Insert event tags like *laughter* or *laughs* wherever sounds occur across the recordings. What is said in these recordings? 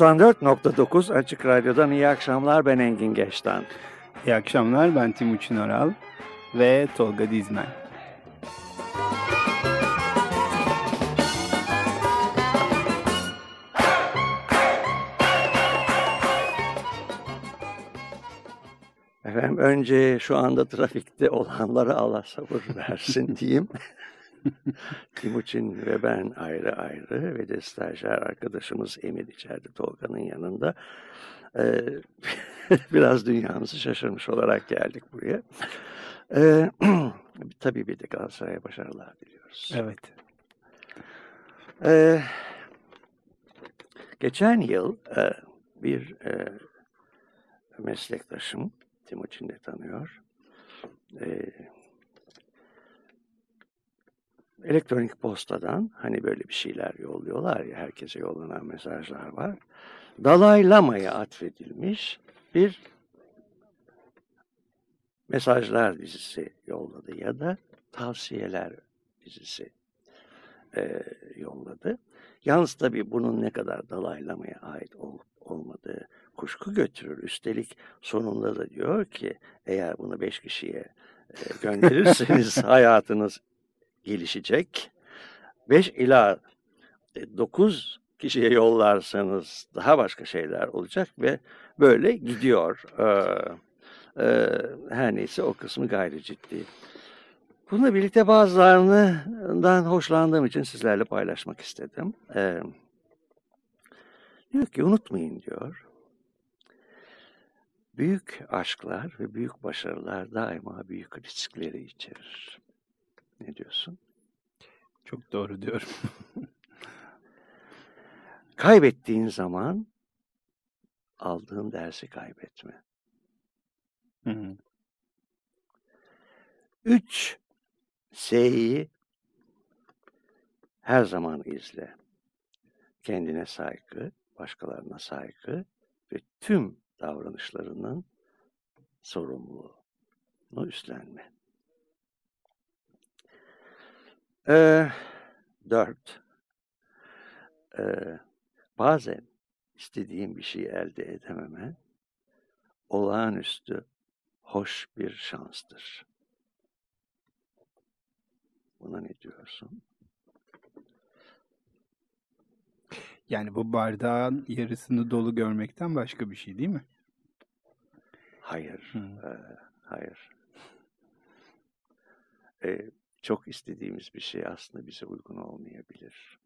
94.9 Açık Radyo'dan iyi akşamlar ben Engin Geçtan. İyi akşamlar ben Timuçin Oral ve Tolga Dizmen. Efendim önce şu anda trafikte olanlara Allah sabır versin diyeyim. *laughs* Timuçin ve ben ayrı ayrı ve de stajyer arkadaşımız Emir içeride Tolga'nın yanında. Ee, *laughs* biraz dünyamızı şaşırmış olarak geldik buraya. Ee, *clears throat* tabii bir de Galatasaray'a başarılar diliyoruz. Evet. Ee, geçen yıl e, bir e, meslektaşım, Timuçin de tanıyor, e, elektronik postadan hani böyle bir şeyler yolluyorlar ya herkese yollanan mesajlar var. Dalai Lama'ya atfedilmiş bir mesajlar dizisi yolladı ya da tavsiyeler dizisi e, yolladı. Yalnız tabii bunun ne kadar Dalai Lama'ya ait olup olmadığı kuşku götürür. Üstelik sonunda da diyor ki eğer bunu beş kişiye gönderirseniz *laughs* hayatınız gelişecek. 5 ila 9 kişiye yollarsanız daha başka şeyler olacak ve böyle gidiyor. Ee, e, her neyse o kısmı gayri ciddi. Bununla birlikte bazılarından hoşlandığım için sizlerle paylaşmak istedim. Ee, diyor ki unutmayın diyor. Büyük aşklar ve büyük başarılar daima büyük riskleri içerir. Ne diyorsun? Çok doğru diyorum. *laughs* Kaybettiğin zaman aldığın dersi kaybetme. Hı hı. Üç S'yi her zaman izle. Kendine saygı, başkalarına saygı ve tüm davranışlarının sorumluluğunu üstlenme. Ee, dört. Ee, bazen istediğim bir şey elde edememe olağanüstü hoş bir şanstır. Buna ne diyorsun? Yani bu bardağın yarısını dolu görmekten başka bir şey değil mi? Hayır, Hı. e, hayır. E, çok istediğimiz bir şey aslında bize uygun olmayabilir.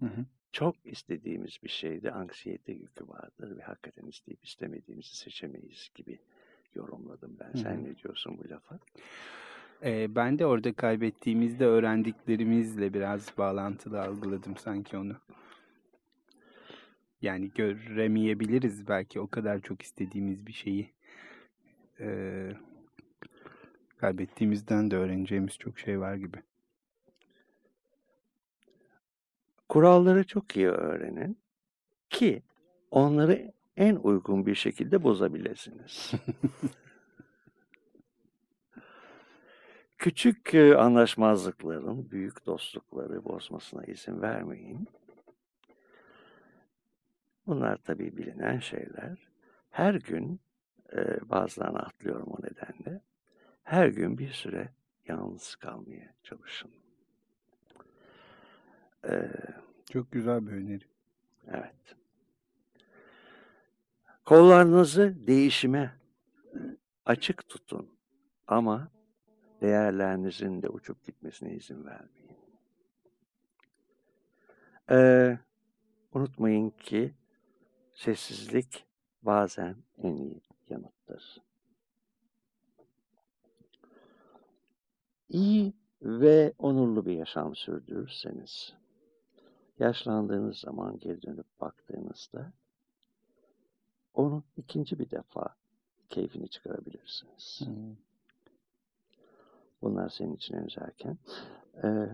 Hı hı. Çok istediğimiz bir şeyde anksiyete yükü vardır ve hakikaten isteyip istemediğimizi seçemeyiz gibi yorumladım ben. Hı Sen hı. ne diyorsun bu lafa? Ee, ben de orada kaybettiğimizde öğrendiklerimizle biraz bağlantılı algıladım sanki onu. Yani göremeyebiliriz belki o kadar çok istediğimiz bir şeyi. Ee, kaybettiğimizden de öğreneceğimiz çok şey var gibi. Kuralları çok iyi öğrenin ki onları en uygun bir şekilde bozabilirsiniz. *laughs* Küçük e, anlaşmazlıkların büyük dostlukları bozmasına izin vermeyin. Bunlar tabii bilinen şeyler. Her gün, e, bazılarını atlıyorum o nedenle, her gün bir süre yalnız kalmaya çalışın. E, Çok güzel bir öneri. evet. Kollarınızı değişime açık tutun ama değerlerinizin de uçup gitmesine izin vermeyin. Ee, unutmayın ki sessizlik bazen en iyi yanıttır. İyi ve onurlu bir yaşam sürdürürseniz, yaşlandığınız zaman geri dönüp baktığınızda onun ikinci bir defa keyfini çıkarabilirsiniz. Hı. Bunlar senin için henüz erken. Ee,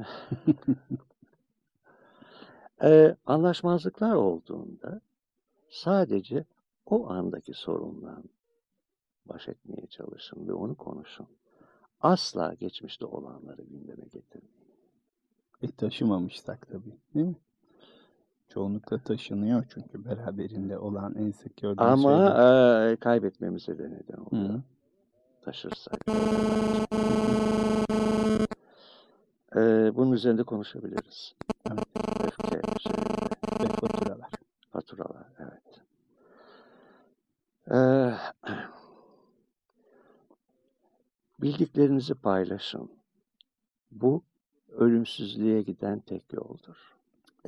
*laughs* e, anlaşmazlıklar olduğunda sadece o andaki sorunla baş etmeye çalışın ve onu konuşun. Asla geçmişte olanları gündeme getirmeyin. E taşımamışsak tabii değil mi? Çoğunlukla taşınıyor çünkü beraberinde olan en sık gördüğümüz Ama şeyler. e, kaybetmemize de neden oluyor. Hı. Taşırsak. E, bunun üzerinde konuşabiliriz. Evet. Öfke üzerinde. Ve faturalar. Faturalar, evet. Ee, bildiklerinizi paylaşın. Bu ölümsüzlüğe giden tek yoldur.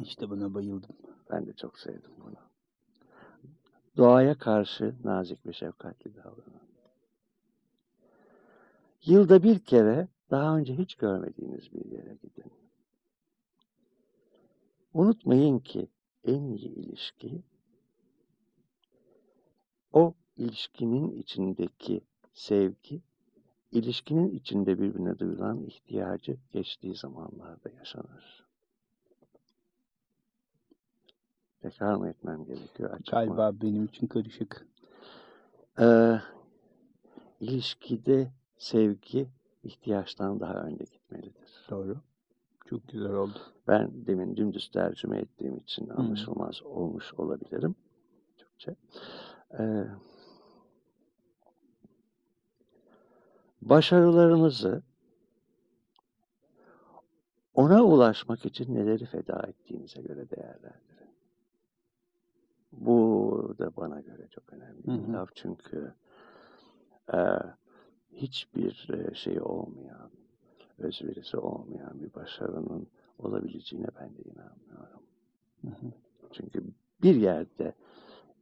İşte buna bayıldım. Ben de çok sevdim bunu. Doğaya karşı nazik ve şefkatli davranın. Yılda bir kere daha önce hiç görmediğiniz bir yere gidin. Unutmayın ki en iyi ilişki o ilişkinin içindeki sevgi, ilişkinin içinde birbirine duyulan ihtiyacı geçtiği zamanlarda yaşanır. Tekrar mı etmem gerekiyor? Açık mı? Galiba benim için karışık. Ee, ilişkide sevgi ihtiyaçtan daha önde gitmelidir. Doğru. Çok güzel oldu. Ben demin dümdüz tercüme ettiğim için anlaşılmaz olmuş olabilirim. Türkçe. Ee, başarılarınızı ona ulaşmak için neleri feda ettiğinize göre değerlendirin. Bu da bana göre çok önemli bir Hı hı. laf çünkü e, hiçbir şey olmayan, özverisi olmayan bir başarının olabileceğine ben de inanmıyorum. Hı hı. Çünkü bir yerde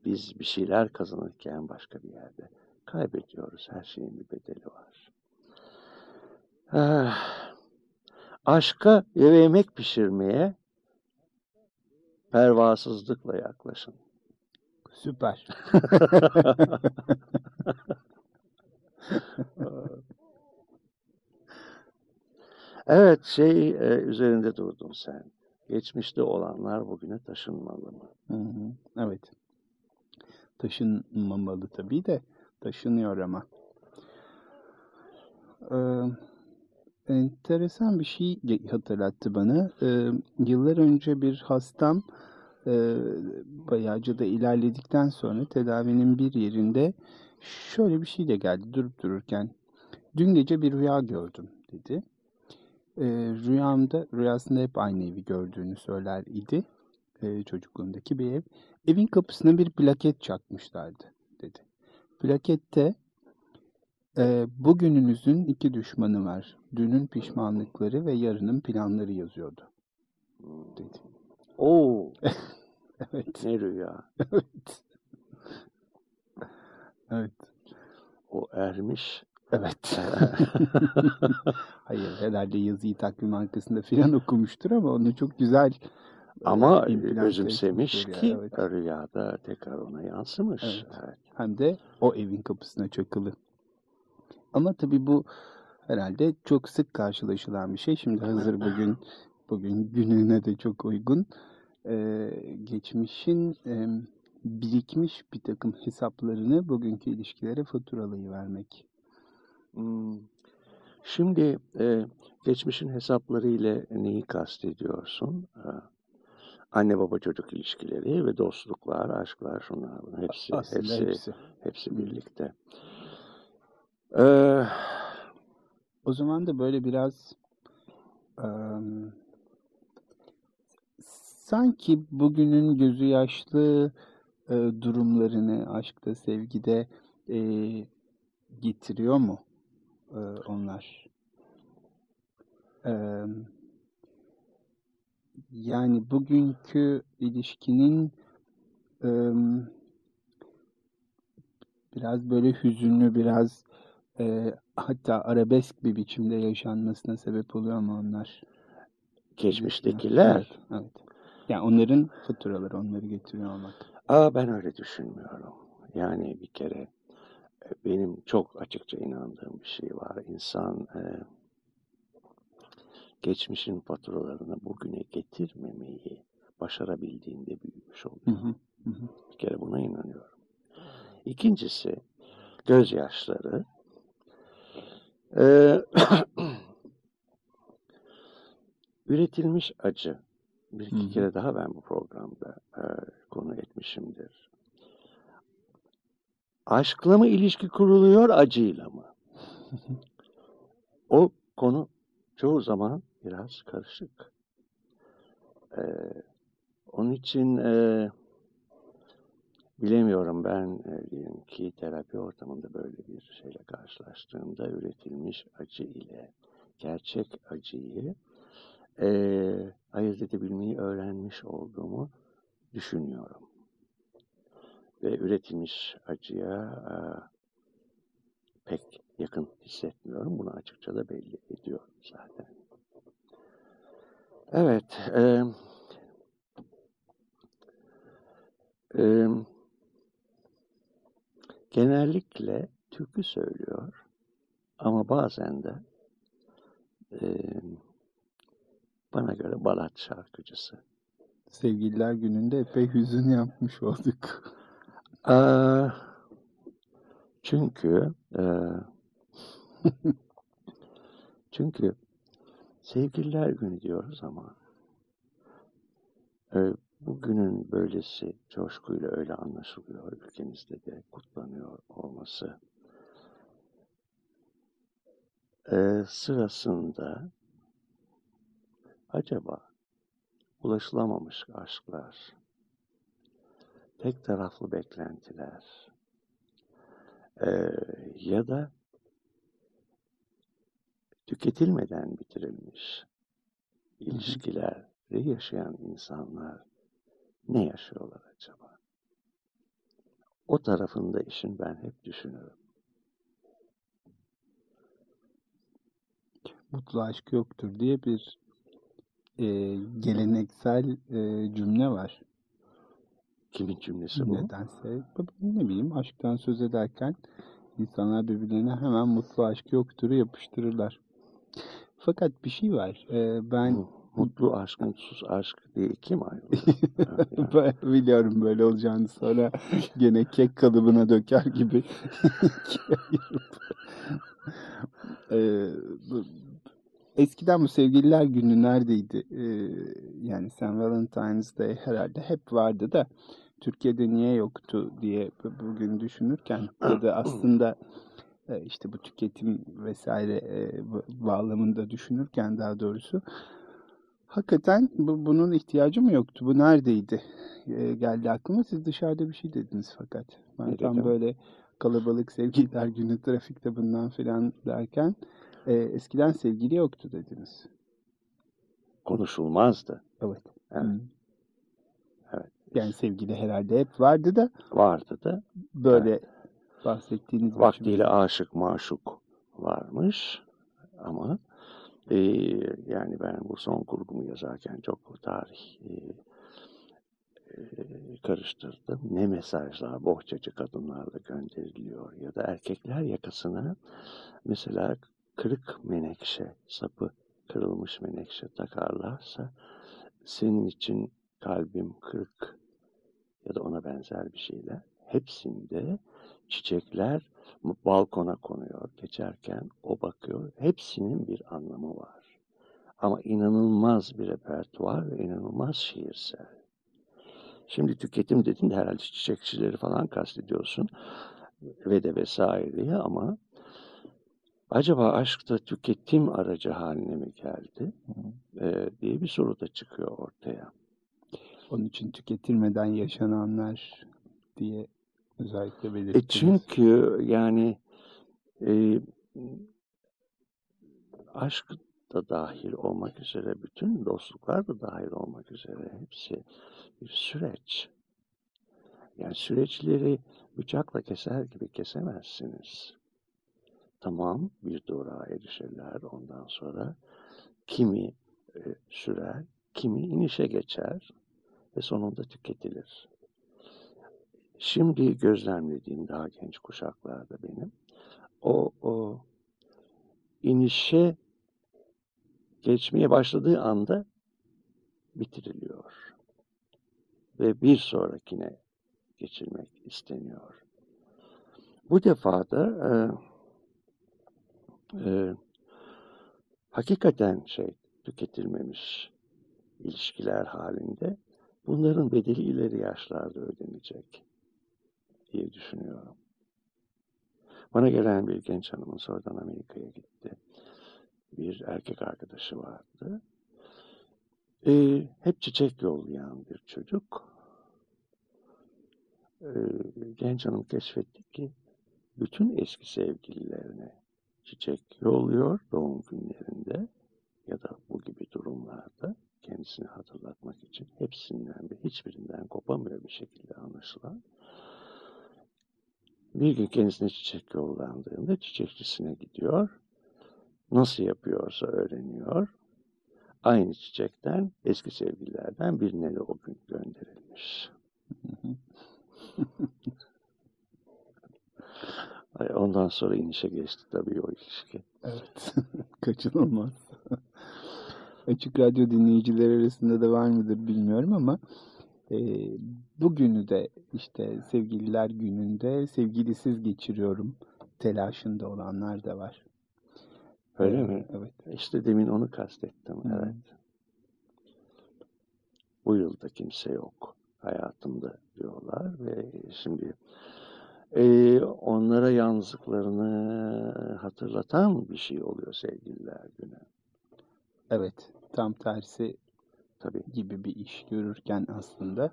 biz bir şeyler kazanırken başka bir yerde kaybediyoruz. Her şeyin bir bedeli var. Ah, aşka yemek pişirmeye pervasızlıkla yaklaşın. Süper. *laughs* Evet, şey e, üzerinde durdun sen. Geçmişte olanlar bugüne taşınmalı mı? Hı hı. Evet. Taşınmamalı tabii de taşınıyor ama. Ee, enteresan bir şey hatırlattı bana. Ee, yıllar önce bir hastam e, bayağıca da ilerledikten sonra tedavinin bir yerinde şöyle bir şeyle geldi durup dururken. Dün gece bir rüya gördüm dedi. Ee, rüyamda, rüyasında hep aynı evi gördüğünü söyler idi. Ee, çocukluğundaki bir ev. Evin kapısına bir plaket çakmışlardı dedi. Plakette e, bugününüzün iki düşmanı var. Dünün pişmanlıkları ve yarının planları yazıyordu dedi. Oo, *laughs* Evet. ne rüya. Evet. Evet. O ermiş. Evet. *laughs* Hayır, herhalde yazıyı takvim arkasında filan okumuştur ama onu çok güzel e, Ama özümsemiş ki evet. rüyada tekrar ona yansımış. Evet. Evet. Hem de o evin kapısına çakılı. Ama tabii bu herhalde çok sık karşılaşılan bir şey. Şimdi hazır *laughs* bugün bugün gününe de çok uygun. Ee, geçmişin e, birikmiş bir takım hesaplarını bugünkü ilişkilere faturalayıvermek. Hmm. Şimdi e, geçmişin hesapları ile neyi kastediyorsun? E, anne baba çocuk ilişkileri ve dostluklar, aşklar, şunlar, hepsi, Aslında hepsi, hepsi. hepsi birlikte. Ee, O zaman da böyle biraz em, sanki bugünün gözü yaşlı e, durumlarını aşkta, sevgide e, getiriyor mu e, onlar? Em, yani bugünkü ilişkinin em, biraz böyle hüzünlü, biraz e, hatta arabesk bir biçimde yaşanmasına sebep oluyor mu onlar? geçmiştekiler. Evet, evet. Yani onların faturaları, onları getiriyor olmak. Aa ben öyle düşünmüyorum. Yani bir kere e, benim çok açıkça inandığım bir şey var. İnsan e, geçmişin faturalarını bugüne getirmemeyi başarabildiğinde büyümüş oluyor. Hı, hı hı. Bir kere buna inanıyorum. İkincisi gözyaşları. Ee, *clears throat* üretilmiş acı bir iki hı. kere daha ben bu programda e, konu etmişimdir. Aşkla mı ilişki kuruluyor, acıyla mı? *laughs* O konu çoğu zaman biraz karışık. E, onun için e, bilemiyorum ben e, diyelim ki terapi ortamında böyle bir şeyle karşılaştığımda üretilmiş acı ile gerçek acıyı e, ayırt edebilmeyi öğrenmiş olduğumu düşünüyorum. Ve üretilmiş acıya e, pek yakın hissetmiyorum. Bunu açıkça da belli ediyorum zaten. Evet. E, genellikle türkü söylüyor ama bazen de e, bana göre balat şarkıcısı. Sevgililer gününde epey hüzün yapmış olduk. Aa, çünkü e, çünkü sevgililer günü diyoruz ama e, bugünün böylesi coşkuyla öyle anlaşılıyor ülkemizde de kutlanıyor olması. E, sırasında acaba ulaşılamamış aşklar, tek taraflı beklentiler e, ya da tüketilmeden bitirilmiş ilişkileri yaşayan insanlar ne yaşıyorlar acaba? O tarafında işin ben hep düşünürüm. Mutlu aşk yoktur diye bir e, geleneksel e, cümle var. Kimin cümlesi bu? Nedense ne bileyim aşktan söz ederken insanlar birbirlerine hemen mutlu aşk yoktur'u yapıştırırlar. Fakat bir şey var. E, ben Mu- Mutlu aşk, mutsuz aşk diye iki mi ayrılıyor? *laughs* Yani. ben biliyorum böyle olacağını sonra gene kek kalıbına döker gibi ikiye. *laughs* E, bu- Eskiden bu sevgililer günü neredeydi? Ee, yani St. Valentine's Day herhalde hep vardı da Türkiye'de niye yoktu diye bu- bugün düşünürken *clears throat* ya da aslında e, işte bu tüketim vesaire e, bağlamında düşünürken daha doğrusu hakikaten bu, bunun ihtiyacı mı yoktu? Bu neredeydi? E, geldi aklıma. Siz dışarıda bir şey dediniz fakat. Ben Ne tam böyle kalabalık sevgililer günü trafikte bundan filan derken e, eskiden sevgili yoktu dediniz. Konuşulmazdı. Evet. Evet. Hı. Evet. Yani sevgili herhalde hep vardı da Vardı da böyle bahsettiğiniz biçim- vaktiyle aşık maşuk varmış ama e, yani ben bu son kurgumu yazarken çok tarih e, e, karıştırdım. Ne mesajlar bohçacı kadınlarda gönderiliyor ya da erkekler yakasına mesela kırık menekşe sapı kırılmış menekşe takarlarsa senin için kalbim kırık ya da ona benzer bir şeyler hepsinde çiçekler balkona konuyor geçerken o bakıyor. Hepsinin bir anlamı var. Ama inanılmaz bir repertuar ve inanılmaz şiirsel. Şimdi tüketim dedin de herhalde çiçekçileri falan kastediyorsun. Ve de vesaireyi ama acaba aşk da tüketim aracı haline mi geldi. Ee, diye bir soru da çıkıyor ortaya. Onun için tüketilmeden yaşananlar diye özellikle E belirttiniz. çünkü yani e, aşk da dahil olmak üzere, bütün dostluklar da dahil olmak üzere hepsi bir süreç. Yani süreçleri bıçakla keser gibi kesemezsiniz. Tamam bir durağa erişirler ondan sonra kimi e, sürer, kimi inişe geçer ve sonunda tüketilir. Şimdi gözlemlediğim daha genç kuşaklarda benim o, o inişe geçmeye başladığı anda bitiriliyor. Ve bir sonrakine geçilmek isteniyor. Bu defa da e, e, hakikaten şey tüketilmemiş ilişkiler halinde bunların bedeli ileri yaşlarda ödenecek diye düşünüyorum. Bana gelen bir genç hanımın sonradan Amerika'ya gitti. Bir erkek arkadaşı vardı. Ee, hep çiçek yollayan bir çocuk. Ee, genç hanım keşfetti ki bütün eski sevgililerine çiçek yolluyor doğum günlerinde ya da bu gibi durumlarda kendisini hatırlatmak için hepsinden ve hiçbirinden kopamıyor bir şekilde anlaşılan. Bir gün kendisine çiçek yollandığında çiçekçisine gidiyor. Nasıl yapıyorsa öğreniyor. Aynı çiçekten eski sevgililerden birine de o gün gönderilmiş. *laughs* Ondan sonra inişe geçti tabii o ilişki. Evet. *laughs* Kaçınılmaz. Açık Radyo dinleyicileri arasında da var mıdır bilmiyorum ama e, bugünü de işte sevgililer gününde sevgilisiz geçiriyorum telaşında olanlar da var. Öyle ee, mi? Evet. İşte demin onu kastettim. Hı. Evet. Bu yılda kimse yok hayatımda diyorlar ve şimdi e, onlara yalnızlıklarını hatırlatan bir şey oluyor sevgililer günü. Evet. Tam tersi Tabii. gibi bir iş görürken aslında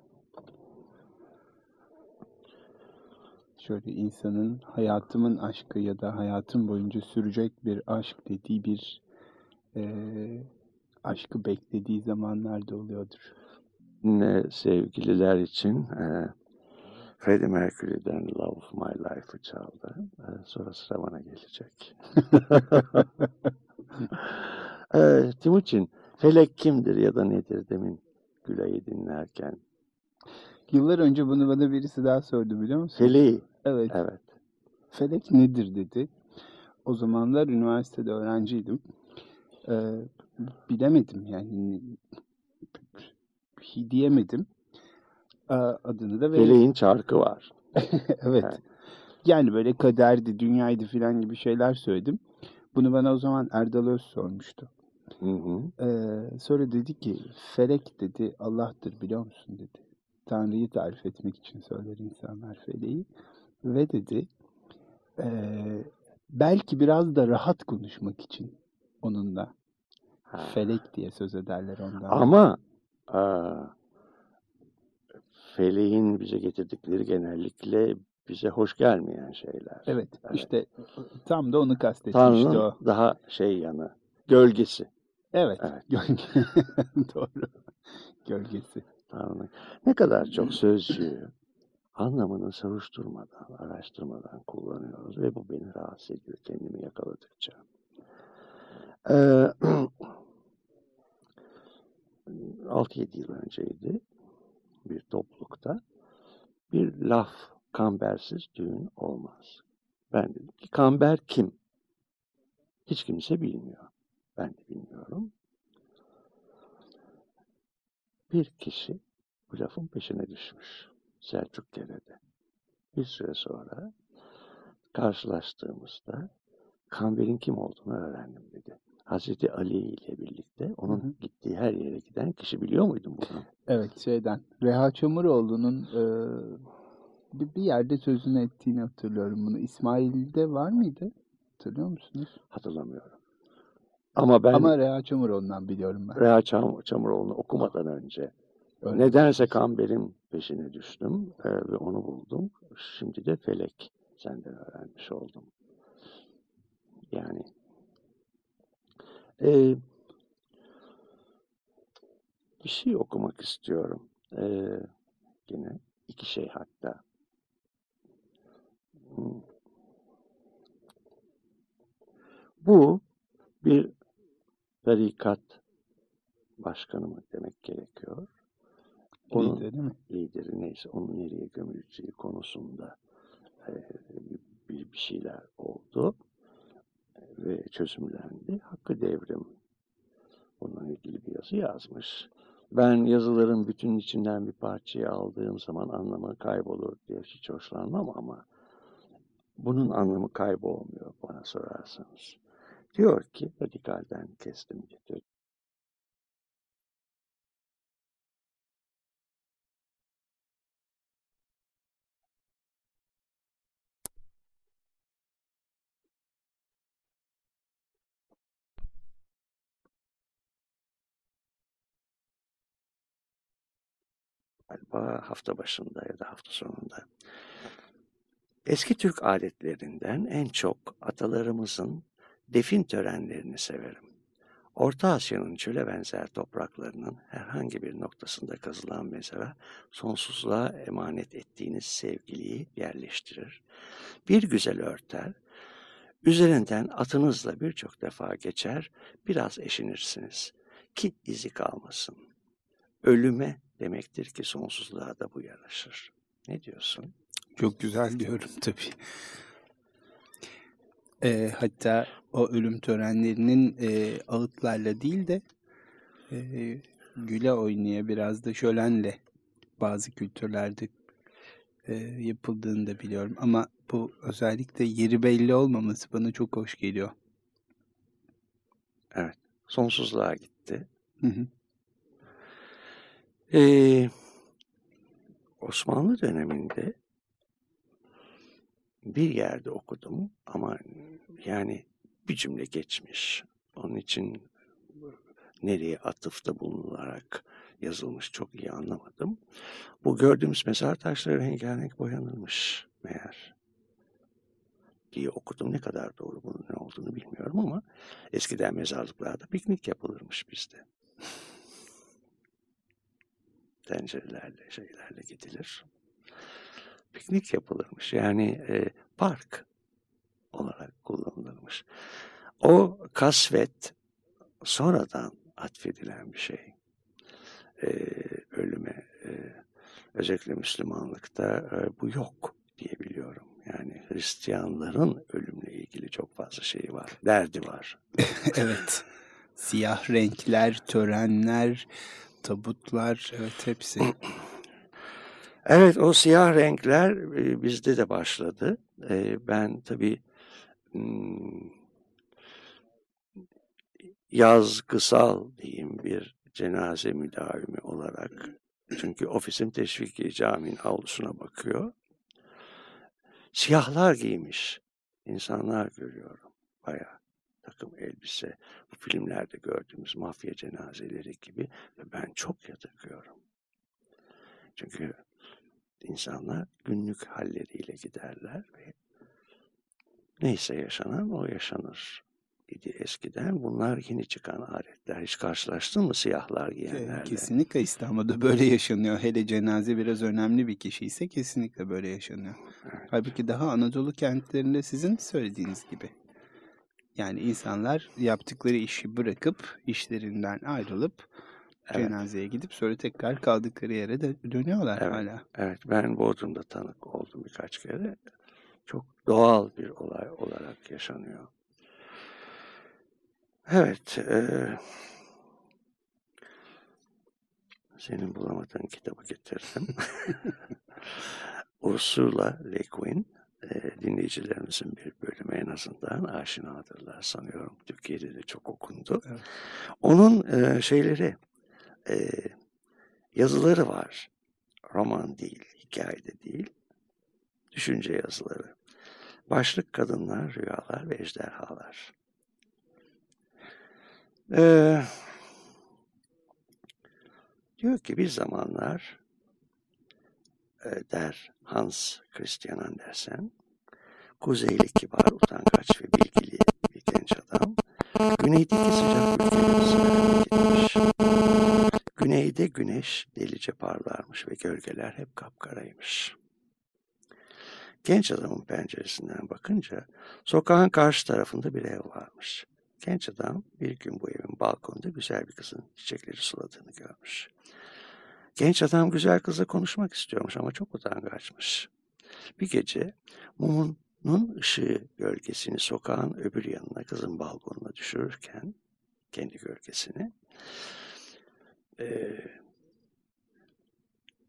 şöyle insanın hayatımın aşkı ya da hayatım boyunca sürecek bir aşk dediği bir e, aşkı beklediği zamanlar da oluyordur. Ne sevgililer için e, Freddie Mercury'den Love of My Life'ı çaldı. E, sonra sıra bana gelecek. *laughs* e, Timuçin, felek kimdir ya da nedir demin Gülay'ı dinlerken. Yıllar önce bunu bana birisi daha sordu biliyor musun? Feleği, Evet. evet. Felek nedir dedi. O zamanlar üniversitede öğrenciydim. Ee, bilemedim yani diyemedim. Ee, adını da veremedim. Feleğin çarkı var. *laughs* evet. Evet. Yani böyle kaderdi, dünyaydı filan gibi şeyler söyledim. Bunu bana o zaman Erdal Öz sormuştu. Hı hı. Ee, sonra dedi ki felek dedi Allah'tır biliyor musun dedi. Tanrı'yı tarif etmek için söyler insanlar feleği. Ve dedi ee, belki biraz da rahat konuşmak için onunla Ha. felek diye söz ederler ondan. Ama aa, feleğin bize getirdikleri genellikle bize hoş gelmeyen şeyler. Evet, Evet. işte tam da onu kastetmişti Tanrı'nın o. daha şey yanı, gölgesi. Evet, Evet. gölge. *laughs* Doğru. Gölgesi. Tanrı'nın ne kadar çok sözcüğü anlamını savuşturmadan, araştırmadan kullanıyoruz ve bu beni rahatsız ediyor kendimi yakaladıkça. Ee, *clears throat* 6-7 yıl önceydi bir toplulukta bir laf kambersiz düğün olmaz. Ben dedim ki kamber kim? Hiç kimse bilmiyor. Ben de bilmiyorum. Bir kişi bu lafın peşine düşmüş. Selçuk Dere'de. Bir süre sonra karşılaştığımızda Kamber'in kim olduğunu öğrendim dedi. Hazreti Ali ile birlikte onun Hı hı. gittiği her yere giden kişi biliyor muydun bunu? Evet, şeyden. Reha Çamuroğlu'nun e, bir, bir yerde sözünü ettiğini hatırlıyorum bunu. İsmail'de var mıydı? Hatırlıyor musunuz? Hatırlamıyorum. Ama ben Ama Reha Çamuroğlu'ndan biliyorum ben. Reha Çam Çamuroğlu'nu okumadan önce Öyle. nedense Kamber'in peşine düştüm e, ve onu buldum. Şimdi de Felek senden öğrenmiş oldum. Yani e, bir şey okumak istiyorum. E, yine iki şey hatta. Hmm. Bu bir tarikat başkanı mı demek gerekiyor? Onun Lideri değil mi? lideri neyse onun nereye gömüleceği konusunda e, bir, bir şeyler oldu ve çözümlendi. Hakkı Devrim bununla ilgili bir yazı yazmış. Ben yazıların bütün içinden bir parçayı aldığım zaman anlamı kaybolur diye hiç hoşlanmam ama bunun anlamı kaybolmuyor bana sorarsanız. Diyor ki radikalden kestim getirdim. galiba hafta başında ya da hafta sonunda. Eski Türk adetlerinden en çok atalarımızın defin törenlerini severim. Orta Asya'nın çöle benzer topraklarının herhangi bir noktasında kazılan mezara sonsuzluğa emanet ettiğiniz sevgiliyi yerleştirir. Bir güzel örter, üzerinden atınızla birçok defa geçer, biraz eşinirsiniz ki izi kalmasın. Ölüme demektir ki sonsuzluğa da bu yaraşır. Ne diyorsun? Çok güzel diyorum tabii. E, hatta o ölüm törenlerinin e, ağıtlarla değil de e, güle oynaya biraz da şölenle bazı kültürlerde e, yapıldığını da biliyorum. Ama bu özellikle yeri belli olmaması bana çok hoş geliyor. Evet. Sonsuzluğa gitti. Hı hı. Ee, Osmanlı döneminde bir yerde okudum ama yani bir cümle geçmiş. Onun için nereye atıfta bulunularak yazılmış çok iyi anlamadım. Bu gördüğümüz mezar taşları rengarenk boyanılmış meğer diye okudum. Ne kadar doğru bunun ne olduğunu bilmiyorum ama eskiden mezarlıklarda piknik yapılırmış bizde. *laughs* Tencerelerle, şeylerle gidilir. Piknik yapılırmış. Yani e, park olarak kullanılırmış. O kasvet sonradan atfedilen bir şey. E, ölüme e, özellikle Müslümanlıkta e, bu yok diye biliyorum. Yani Hristiyanların ölümle ilgili çok fazla şeyi var. Derdi var. *laughs* evet. Siyah renkler, törenler, tabutlar, evet hepsi. *clears throat* Evet o siyah renkler e, bizde de başladı. E, ben tabii hmm, yaz kısal diyeyim bir cenaze müdavimi olarak. Çünkü ofisim Teşviki Camii'nin avlusuna bakıyor. Siyahlar giymiş insanlar görüyorum. Bayağı takım elbise. Bu filmlerde gördüğümüz mafya cenazeleri gibi. Ve ben çok yadırgıyorum. Çünkü insanlar günlük halleriyle giderler ve neyse yaşanan o yaşanır idi eskiden. Bunlar yeni çıkan aletler. Hiç karşılaştın mı siyahlar giyenlerle? Kesinlikle İstanbul'da böyle yaşanıyor. Hele cenaze biraz önemli bir kişi ise kesinlikle böyle yaşanıyor. Evet. Halbuki daha Anadolu kentlerinde sizin söylediğiniz gibi. Yani insanlar yaptıkları işi bırakıp, işlerinden ayrılıp Evet. cenazeye gidip sonra tekrar kaldıkları yere de dönüyorlar Evet. hala. Evet ben Bodrum'da tanık oldum birkaç kere. Çok doğal bir olay olarak yaşanıyor. Evet. E, senin bulamadığın kitabı getirdim. *laughs* Ursula Le Guin. E, dinleyicilerimizin bir bölümü en azından aşinadırlar sanıyorum. Türkiye'de de çok okundu. Evet. Onun e, şeyleri, e, yazıları var. Roman değil, hikayede değil. Düşünce yazıları. Başlık kadınlar, rüyalar ve ejderhalar. Ee, diyor ki bir zamanlar e, der Hans Christian Andersen, kuzeyli kibar, utangaç ve bilgili bir genç adam, güneydeki sıcak ülkeleri ziyaret etmiş. Güneyde güneş delice parlarmış ve gölgeler hep kapkaraymış. Genç adamın penceresinden bakınca sokağın karşı tarafında bir ev varmış. Genç adam bir gün bu evin balkonunda güzel bir kızın çiçekleri suladığını görmüş. Genç adam güzel kızla konuşmak istiyormuş ama çok utangaçmış. Bir gece mumunun ışığı gölgesini sokağın öbür yanına kızın balkonuna düşürürken kendi gölgesini e,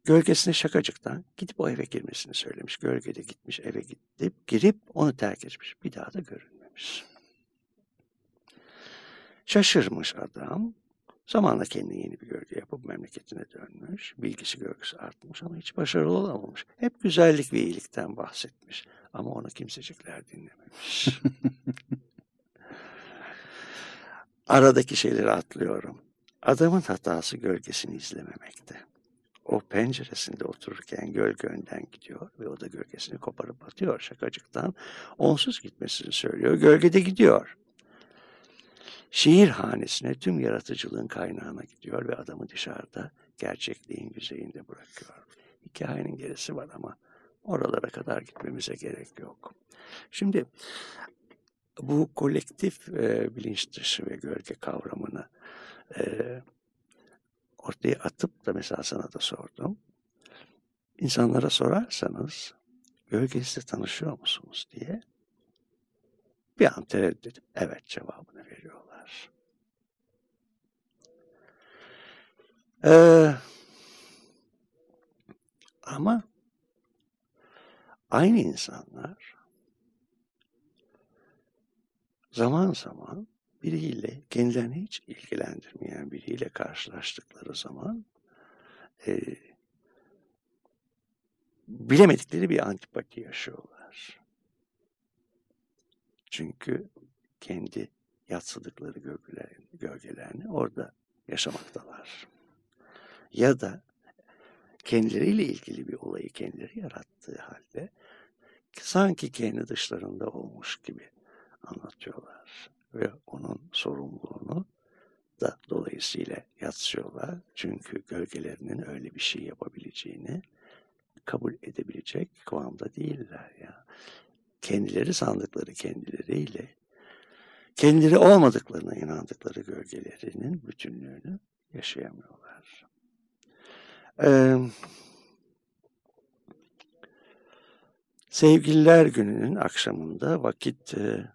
gölgesine şakacıktan gidip o eve girmesini söylemiş. Gölgede gitmiş eve gidip girip onu terk etmiş. Bir daha da görünmemiş. Şaşırmış adam. Zamanla kendine yeni bir gölge yapıp memleketine dönmüş. Bilgisi görgüsü artmış ama hiç başarılı olamamış. Hep güzellik ve iyilikten bahsetmiş. Ama onu kimsecikler dinlememiş. *laughs* Aradaki şeyleri atlıyorum. Adamın hatası gölgesini izlememekte. o penceresinde otururken gölge önden gidiyor ve o da gölgesini koparıp atıyor şakacıktan. Onsuz gitmesini söylüyor. Gölgede gidiyor. Şiir hanesine tüm yaratıcılığın kaynağına gidiyor ve adamı dışarıda gerçekliğin yüzeyinde bırakıyor. Hikayenin gerisi var ama oralara kadar gitmemize gerek yok. Şimdi bu kolektif e, bilinç dışı ve gölge kavramını e, ortaya atıp da mesela sana da sordum. İnsanlara sorarsanız gölgesiyle tanışıyor musunuz diye bir an tereddüt edip evet cevabını veriyorlar. Ee, ama aynı insanlar zaman zaman biriyle kendilerini hiç ilgilendirmeyen biriyle karşılaştıkları zaman e, bilemedikleri bir antipati yaşıyorlar. Çünkü kendi yatsıdıkları gölgelerini, gölgelerini orada yaşamaktalar. Ya da kendileriyle ilgili bir olayı kendileri yarattığı halde sanki kendi dışlarında olmuş gibi anlatıyorlar. Ve onun sorumluluğunu da dolayısıyla yatsıyorlar. Çünkü gölgelerinin öyle bir şey yapabileceğini kabul edebilecek kıvamda değiller ya. Kendileri sandıkları kendileriyle kendileri olmadıklarına inandıkları gölgelerinin bütünlüğünü yaşayamıyorlar. Ee, Sevgililer gününün akşamında vakit e,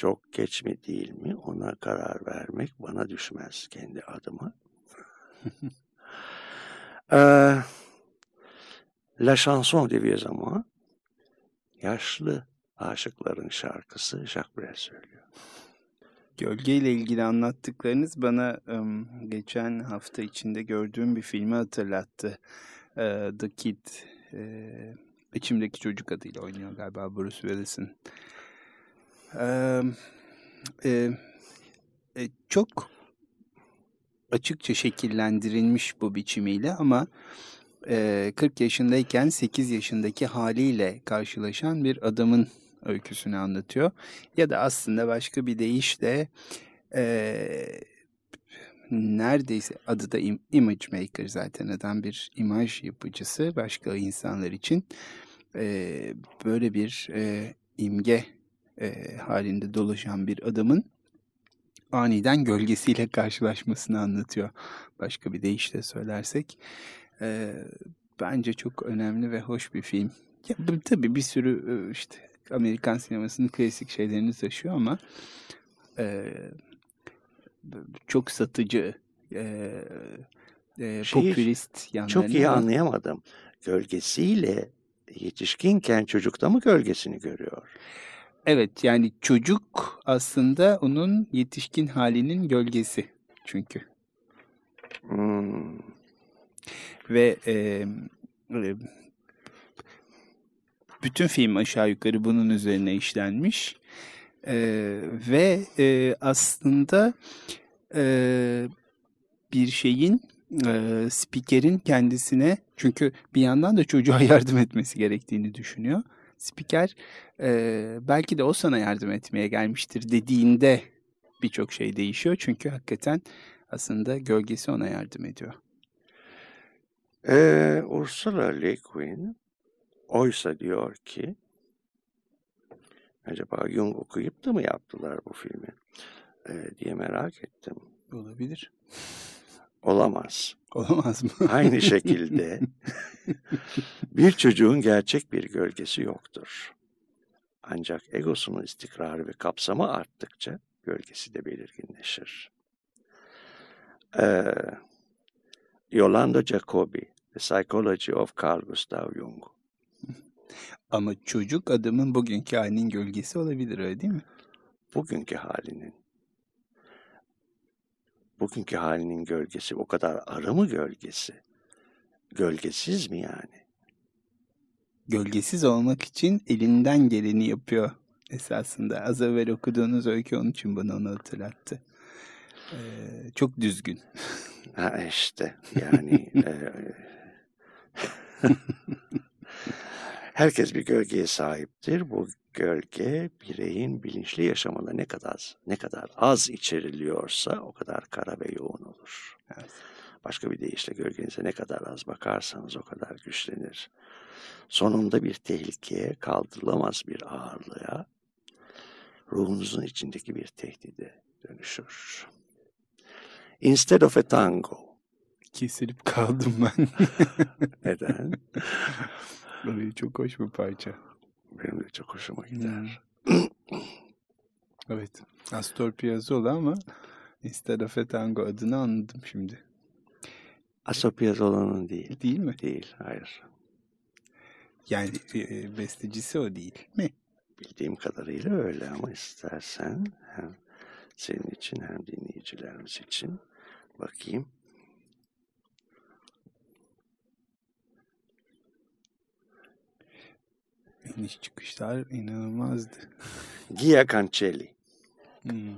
çok geç mi değil mi ona karar vermek bana düşmez kendi adıma. *laughs* ee, La Chanson de Vieux yaşlı aşıkların şarkısı Jacques Brel söylüyor. Gölge ile ilgili anlattıklarınız bana um, geçen hafta içinde gördüğüm bir filmi hatırlattı. Uh, The Kid. Uh, içimdeki çocuk adıyla oynuyor galiba Bruce Willis'in. E, e, çok açıkça şekillendirilmiş bu biçimiyle ama e, 40 yaşındayken 8 yaşındaki haliyle karşılaşan bir adamın öyküsünü anlatıyor. Ya da aslında başka bir deyişle e, neredeyse adı da image maker zaten adam bir imaj yapıcısı başka insanlar için e, böyle bir e, imge e, halinde dolaşan bir adamın aniden gölgesiyle karşılaşmasını anlatıyor. Başka bir deyişle söylersek. E, bence çok önemli ve hoş bir film. Ya, tabii bir sürü işte Amerikan sinemasının klasik şeylerini taşıyor ama e, çok satıcı, e, e, popülist yanlarını... Çok iyi anlayamadım. Gölgesiyle yetişkinken çocukta mı gölgesini görüyor? Evet yani çocuk aslında onun yetişkin halinin gölgesi çünkü. Hmm. Ve e, e, bütün film aşağı yukarı bunun üzerine işlenmiş. E, ve e, aslında e, bir şeyin e, spikerin kendisine çünkü bir yandan da çocuğa *laughs* yardım etmesi gerektiğini düşünüyor. Spiker e, belki de o sana yardım etmeye gelmiştir dediğinde birçok şey değişiyor. Çünkü hakikaten aslında gölgesi ona yardım ediyor. Ee, Ursula Le Guin oysa diyor ki acaba Jung okuyup da mı yaptılar bu filmi ee, diye merak ettim. Olabilir. Olamaz. Olamaz mı? Aynı *laughs* şekilde bir çocuğun gerçek bir gölgesi yoktur. Ancak egosunun istikrarı ve kapsamı arttıkça gölgesi de belirginleşir. Ee, Yolanda Jacobi, The Psychology of Carl Gustav Jung. Ama çocuk adamın bugünkü halinin gölgesi olabilir öyle değil mi? Bugünkü halinin. Bugünkü halinin gölgesi o kadar arı mı gölgesi? Gölgesiz mi yani? Gölgesiz olmak için elinden geleni yapıyor esasında. Az evvel okuduğunuz öykü onun için bana onu hatırlattı. Ee, çok düzgün. Ha işte yani *laughs* e, *laughs* herkes bir gölgeye sahiptir. Bu gölge bireyin bilinçli yaşamında ne kadar ne kadar az içeriliyorsa o kadar kara ve yoğun olur. Evet. Başka bir deyişle gölgenize ne kadar az bakarsanız o kadar güçlenir. Sonunda bir tehlikeye, kaldırılamaz bir ağırlığa, ruhunuzun içindeki bir tehdide dönüşür. Instead of a tango. Kesilip kaldım ben. *laughs* Neden? *laughs* Orayı çok hoş bir parça. Benim de çok hoşuma gider. *clears throat* Evet. Astor Piazzolla ama a Tango adını anladım şimdi. Astor Piazzolla'nın değil. Değil mi? Değil, hayır. Yani e, bestecisi o değil mi? Bildiğim kadarıyla öyle ama istersen hem senin için hem dinleyicilerimiz için bakayım. İniş çıkışlar inanılmazdı. Gia Cancelli. Hmm.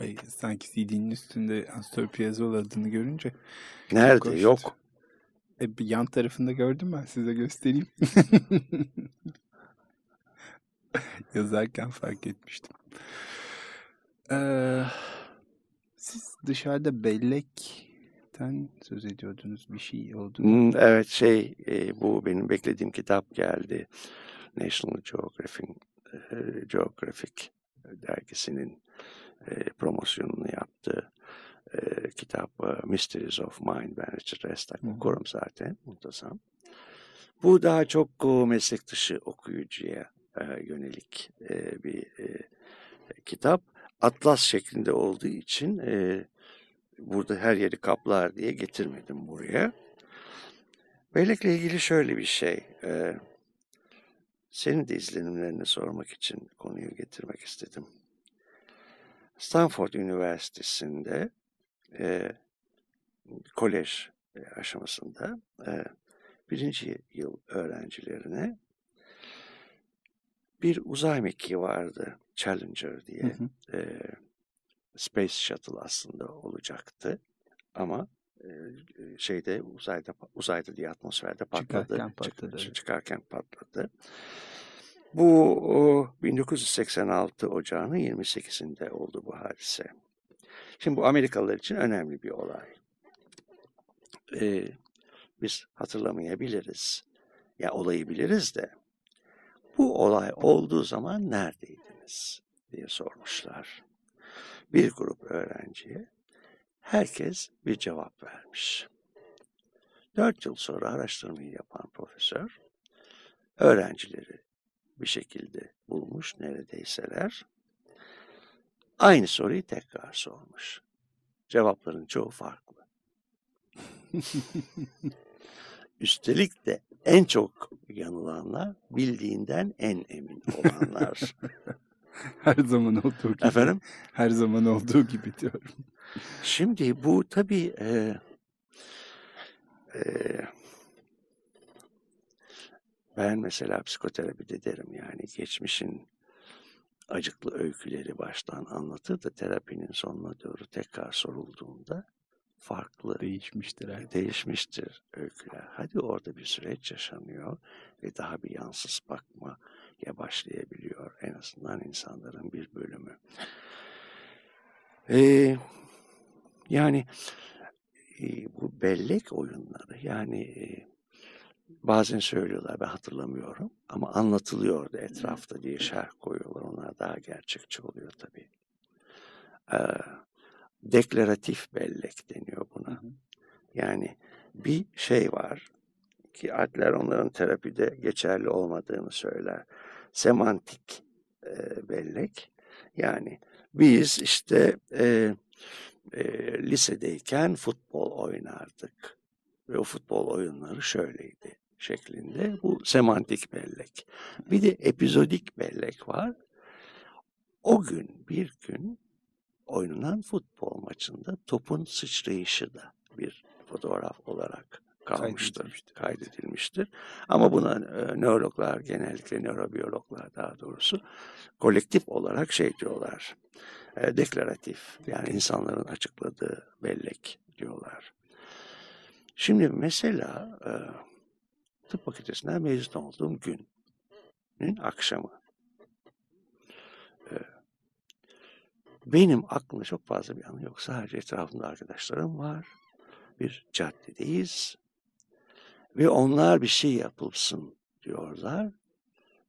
Ay, sanki CD'nin üstünde Astor Piazzolla adını görünce. Nerede? hoştu. Yok. E, bir yan tarafında gördüm ben size göstereyim. *laughs* Yazarken fark etmiştim. Ee, siz dışarıda bellekten söz ediyordunuz bir şey oldu. mu? Hmm, evet şey e, bu benim beklediğim kitap geldi. National Geographic, e, Geographic dergisinin e, promosyonunu yaptı. E, kitap e, Mysteries of Mind. Ben Richard Restak okurum zaten. Muntazam. Bu daha çok o, meslek dışı okuyucuya e, yönelik e, bir e, kitap. Atlas şeklinde olduğu için e, burada her yeri kaplar diye getirmedim buraya. Bellek'le ilgili şöyle bir şey. e, senin de izlenimlerini sormak için konuyu getirmek istedim. Stanford Üniversitesi'nde e, kolej aşamasında e, birinci yıl öğrencilerine bir uzay mekiği vardı. Challenger Hı diye. hı. E, Space Shuttle aslında olacaktı. Ama e, şeyde uzayda uzayda diye atmosferde patladı. Çıkarken Çık- patladı, çık- çıkarken patladı. Bu o, 1986 Ocağı'nın 28'inde oldu bu hadise. Şimdi bu Amerikalılar için önemli bir olay. Ee, biz hatırlamayabiliriz. Ya olayı biliriz de bu olay olduğu zaman neredeydiniz diye sormuşlar. Bir grup öğrenciye herkes bir cevap vermiş. Dört yıl sonra araştırmayı yapan profesör öğrencileri bir şekilde bulmuş neredeyseler. Aynı soruyu tekrar sormuş. Cevapların çoğu farklı. *laughs* Üstelik de en çok yanılanlar bildiğinden en emin olanlar. *laughs* *laughs* Her zaman olduğu gibi. Efendim? Her zaman olduğu gibi diyorum. Şimdi bu tabii e, e, ben mesela psikoterapide derim yani geçmişin acıklı öyküleri baştan anlatır da terapinin sonuna doğru tekrar sorulduğunda farklı Değişmiştir her. değişmiştir öyküler. Hadi orada bir süreç yaşanıyor ve daha bir yansız bakmaya başlayabiliyor en azından insanların bir bölümü. Ee, yani e, bu bellek oyunları yani e, bazen söylüyorlar ben hatırlamıyorum ama anlatılıyordu etrafta diye şerh koyuyorlar. Onlar daha gerçekçi oluyor tabii. Ee, deklaratif bellek deniyor buna. Yani bir şey var ki Adler onların terapide geçerli olmadığını söyler. Semantik e, bellek. Yani biz işte e, e, lisedeyken futbol oynardık. Ve o futbol oyunları şöyleydi şeklinde. Bu semantik bellek. Bir de epizodik bellek var. O gün bir gün oynanan futbol maçında topun sıçrayışı da bir fotoğraf olarak kalmıştır, Kaydedilmiştir, kaydedilmiştir. Ama buna e, nörologlar, genellikle nörobiyologlar daha doğrusu kolektif olarak şey diyorlar, e, deklaratif. Yani insanların açıkladığı bellek bekliyorlar. Şimdi mesela e, tıp fakültesinden mezun olduğum günün akşamı. E, benim aklımda çok fazla bir anı yok. Sadece etrafımda arkadaşlarım var. Bir caddedeyiz. Ve onlar bir şey yapılsın diyorlar.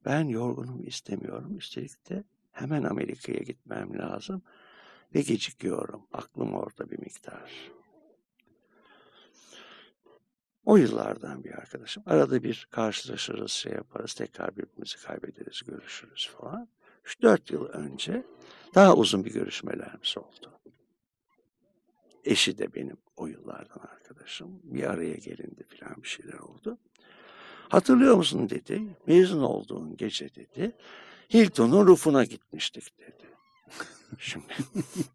Ben yorgunum istemiyorum. Üstelik de hemen Amerika'ya gitmem lazım. Ve gecikiyorum. Aklım orada bir miktar. O yıllardan bir arkadaşım. Arada bir karşılaşırız, şey yaparız, tekrar birbirimizi kaybederiz, görüşürüz falan. 3-4 yıl önce daha uzun bir görüşmelerimiz oldu. Eşi de benim o yıllardan arkadaşım. Bir araya gelindi falan bir şeyler oldu. Hatırlıyor musun dedi. Mezun olduğun gece dedi. Hilton'un rufuna gitmiştik dedi. *laughs* Şimdi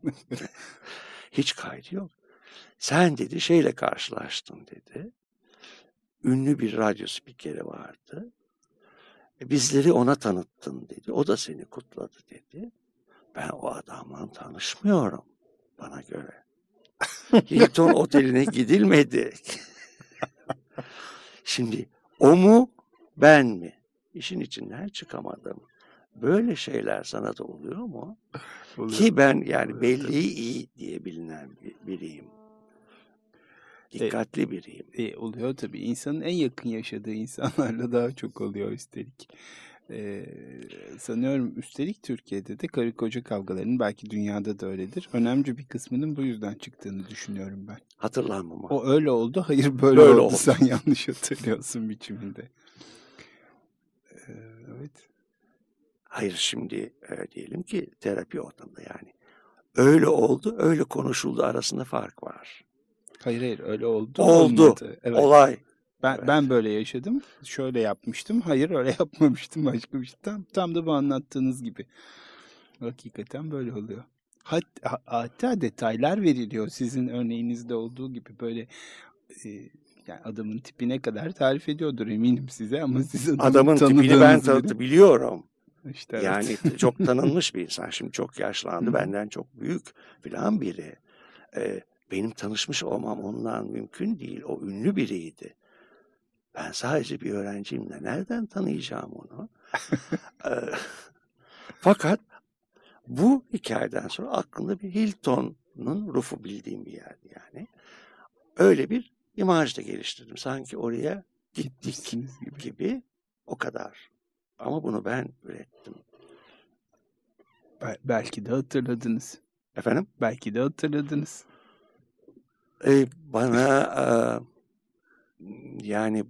*laughs* hiç kaydı yok. Sen dedi şeyle karşılaştın dedi. Ünlü bir radyo spikeri vardı. E, bizleri ona tanıttın dedi. O da seni kutladı dedi. Ben o adamla tanışmıyorum bana göre. Hilton oteline gidilmedi. Şimdi o mu ben mi? İşin içinden çıkamadım. Böyle şeyler sana da oluyor mu? Oluyor. Ki ben yani belli iyi diye bilinen biriyim. Dikkatli e, biriyim. E, oluyor tabii. İnsanın en yakın yaşadığı insanlarla daha çok oluyor üstelik. Ee, sanıyorum üstelik Türkiye'de de karı koca kavgalarının belki dünyada da öyledir. Önemli bir kısmının bu yüzden çıktığını düşünüyorum ben. Hatırlanmama. O öyle oldu. Hayır böyle, böyle oldu. oldu. Sen yanlış hatırlıyorsun biçiminde. Ee, evet. Hayır şimdi e, diyelim ki terapi ortamında yani. Öyle oldu, öyle konuşuldu arasında fark var. Hayır hayır öyle oldu. Oldu. Olmadı. Evet. Olay. Ben evet. ben böyle yaşadım. Şöyle yapmıştım. Hayır öyle *laughs* yapmamıştım başka bir şey. Tam, tam da bu anlattığınız gibi. Hakikaten böyle oluyor. Hatta, hatta detaylar veriliyor sizin örneğinizde olduğu gibi böyle e, yani adamın tipine kadar tarif ediyordur eminim size ama siz adamın, adamın tipini ben tanıtı biliyorum. İşte evet. Yani çok *laughs* tanınmış bir insan. Şimdi çok yaşlandı. benden çok büyük falan biri. Ee, benim tanışmış olmam ondan mümkün değil. O ünlü biriydi. Ben sadece bir öğrenciyim de nereden tanıyacağım onu? *laughs* Fakat bu hikayeden sonra aklımda bir Hilton'un rufu bildiğim bir yerdi yani. Öyle bir imaj da geliştirdim. Sanki oraya gittik gibi. gibi o kadar. Ama bunu ben ürettim. Belki de hatırladınız. Efendim? Belki de hatırladınız. Ee, bana e, yani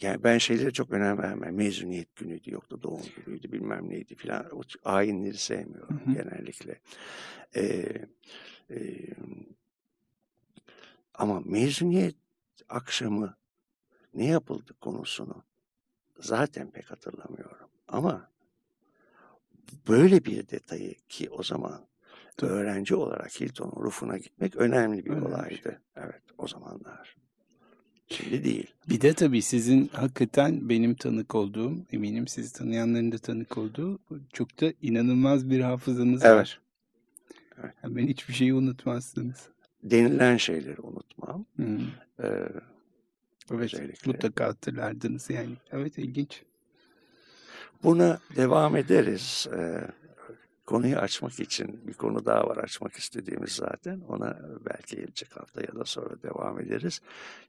yani ben şeylere çok önem vermem. Mezuniyet günüydü, yoktu doğum günüydü, bilmem neydi filan. O ayinleri sevmiyorum hı hı. genellikle. Ee, e, ama mezuniyet akşamı ne yapıldı konusunu zaten pek hatırlamıyorum. Ama böyle bir detayı ki o zaman öğrenci olarak Hilton'un rufuna gitmek önemli bir önemli. olaydı. Evet o zamanlar. Şimdi değil. Bir de tabii sizin hakikaten benim tanık olduğum, eminim sizi tanıyanların da tanık olduğu çok da inanılmaz bir hafızanız evet. var. Evet. Yani ben hiçbir şeyi unutmazsınız. Denilen şeyleri unutmam. Hmm. Ee, evet, özellikle. mutlaka hatırlardınız yani. Evet, ilginç. Buna devam ederiz. Ee, konuyu açmak için bir konu daha var açmak istediğimiz zaten. Ona belki gelecek hafta ya da sonra devam ederiz.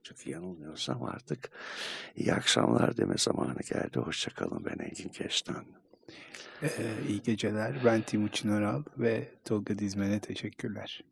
Çünkü yanılmıyorsam artık iyi akşamlar deme zamanı geldi. Hoşçakalın ben Engin Keştan. Ee, iyi geceler. Ben Timuçin Oral ve Tolga Dizmen'e teşekkürler.